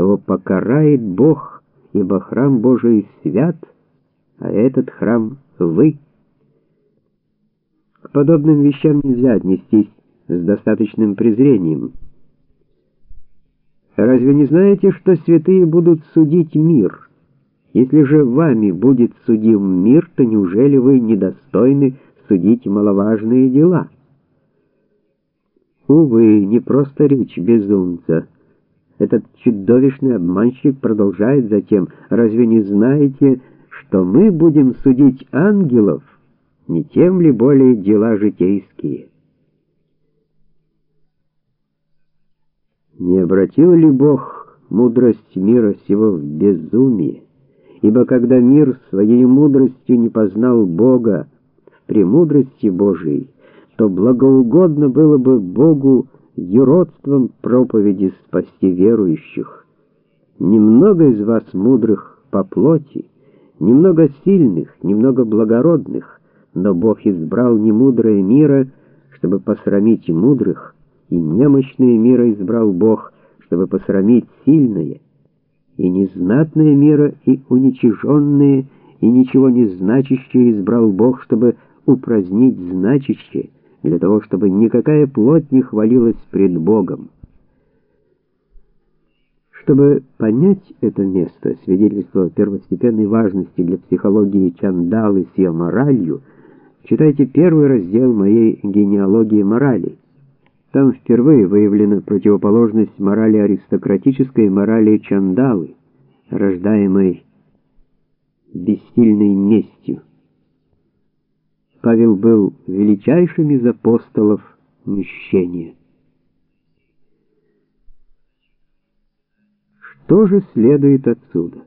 того покарает Бог, ибо храм Божий свят, а этот храм вы. К подобным вещам нельзя отнестись с достаточным презрением. Разве не знаете, что святые будут судить мир? Если же вами будет судим мир, то неужели вы недостойны судить маловажные дела? Увы, не просто речь безумца. Этот чудовищный обманщик продолжает затем: "Разве не знаете, что мы будем судить ангелов, не тем ли более дела житейские?" Не обратил ли Бог мудрость мира сего в безумие? Ибо когда мир своей мудростью не познал Бога в премудрости Божией, то благоугодно было бы Богу юродством проповеди спасти верующих. Немного из вас мудрых по плоти, немного сильных, немного благородных, но Бог избрал немудрое мира, чтобы посрамить мудрых, и немощное мира избрал Бог, чтобы посрамить сильное, и незнатное мира и уничиженное и ничего не значащее избрал Бог, чтобы упразднить значащее для того, чтобы никакая плоть не хвалилась пред Богом. Чтобы понять это место, свидетельство первостепенной важности для психологии Чандалы с ее моралью, читайте первый раздел моей генеалогии морали. Там впервые выявлена противоположность морали аристократической и морали Чандалы, рождаемой бессильной местью. Павел был величайшим из апостолов мщения. Что же следует отсюда?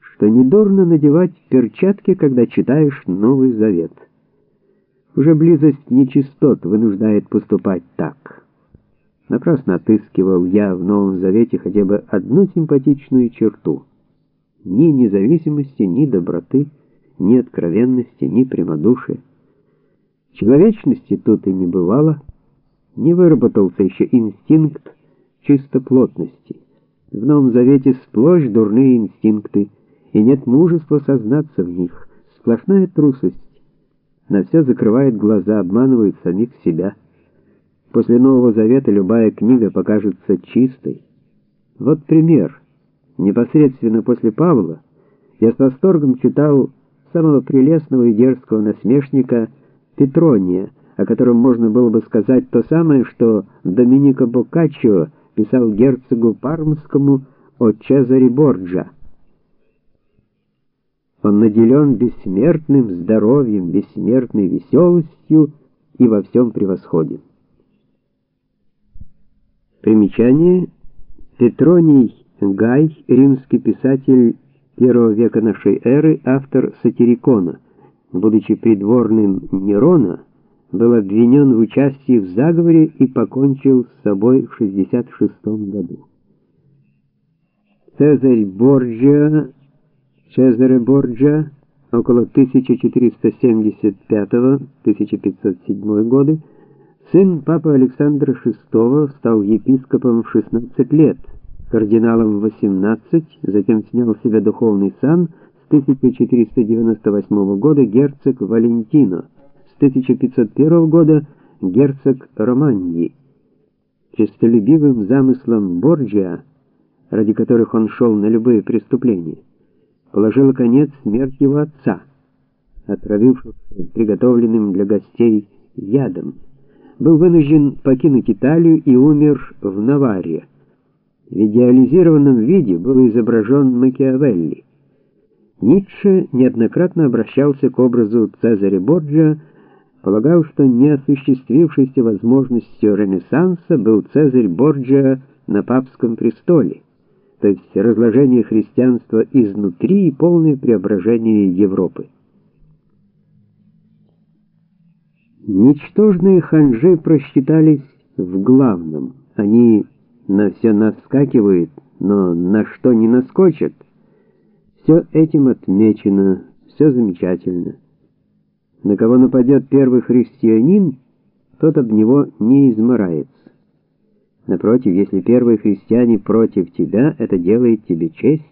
Что недурно надевать перчатки, когда читаешь Новый Завет. Уже близость нечистот вынуждает поступать так. Напрасно отыскивал я в Новом Завете хотя бы одну симпатичную черту. Ни независимости, ни доброты, ни откровенности, ни прямодушия. Человечности тут и не бывало, не выработался еще инстинкт чистоплотности. В Новом Завете сплошь дурные инстинкты, и нет мужества сознаться в них, сплошная трусость. На все закрывает глаза, обманывает самих себя. После Нового Завета любая книга покажется чистой. Вот пример. Непосредственно после Павла я с восторгом читал самого прелестного и дерзкого насмешника Петрония, о котором можно было бы сказать то самое, что Доменико Боккаччо писал герцогу Пармскому о Чезаре Борджа. Он наделен бессмертным здоровьем, бессмертной веселостью и во всем превосходен. Примечание: Петроний Гай, римский писатель первого века нашей эры автор Сатирикона, будучи придворным Нерона, был обвинен в участии в заговоре и покончил с собой в 66 году. Цезарь Борджиа, Цезаре Борджиа, около 1475-1507 годы, сын папы Александра VI, стал епископом в 16 лет кардиналом в 18, затем снял с себя духовный сан с 1498 года герцог Валентино, с 1501 года герцог Романьи. Честолюбивым замыслом Борджиа, ради которых он шел на любые преступления, положила конец смерть его отца, отравившегося приготовленным для гостей ядом. Был вынужден покинуть Италию и умер в Наварре. В идеализированном виде был изображен Макиавелли. Ницше неоднократно обращался к образу Цезаря Борджиа, полагал, что неосуществившейся возможностью Ренессанса был Цезарь Борджиа на папском престоле, то есть разложение христианства изнутри и полное преображение Европы. Ничтожные ханжи просчитались в главном. Они на все наскакивает, но на что не наскочит. Все этим отмечено, все замечательно. На кого нападет первый христианин, тот об него не измырается. Напротив, если первые христиане против тебя, это делает тебе честь.